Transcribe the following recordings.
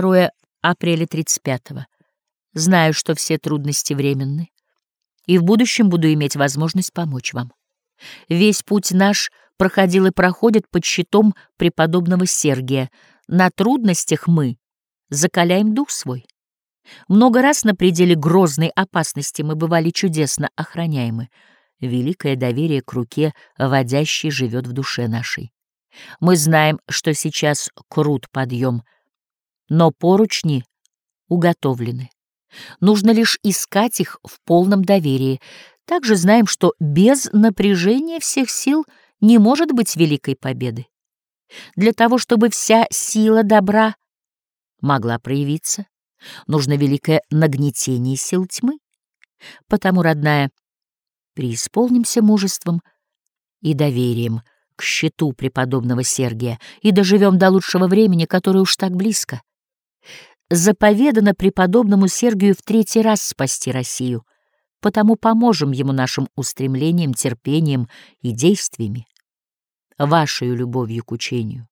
2 апреля 35-го. Знаю, что все трудности временны, и в будущем буду иметь возможность помочь вам. Весь путь наш проходил и проходит под щитом преподобного Сергия. На трудностях мы закаляем дух свой. Много раз на пределе грозной опасности мы бывали чудесно охраняемы. Великое доверие к руке, водящей, живет в душе нашей. Мы знаем, что сейчас крут подъем, но поручни уготовлены. Нужно лишь искать их в полном доверии. Также знаем, что без напряжения всех сил не может быть великой победы. Для того, чтобы вся сила добра могла проявиться, нужно великое нагнетение сил тьмы. Потому, родная, преисполнимся мужеством и доверием к щиту преподобного Сергия и доживем до лучшего времени, которое уж так близко. Заповедано преподобному Сергию в третий раз спасти Россию, потому поможем ему нашим устремлением, терпением и действиями. Вашей любовью к учению,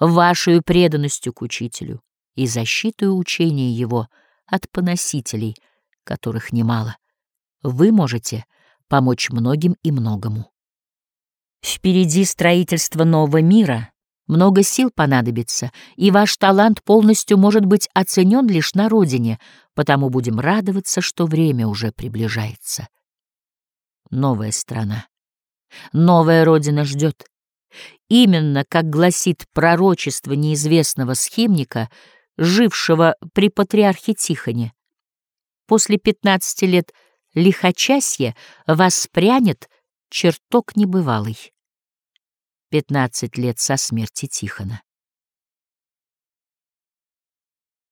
вашей преданностью к учителю и защитой учения его от поносителей, которых немало, вы можете помочь многим и многому. Впереди строительство нового мира, много сил понадобится, и ваш талант полностью может быть оценен лишь на родине, потому будем радоваться, что время уже приближается. Новая страна, новая родина ждет. Именно, как гласит пророчество неизвестного схимника, жившего при патриархе Тихоне. После пятнадцати лет лихочасья воспрянет чертог небывалый. Пятнадцать лет со смерти Тихона.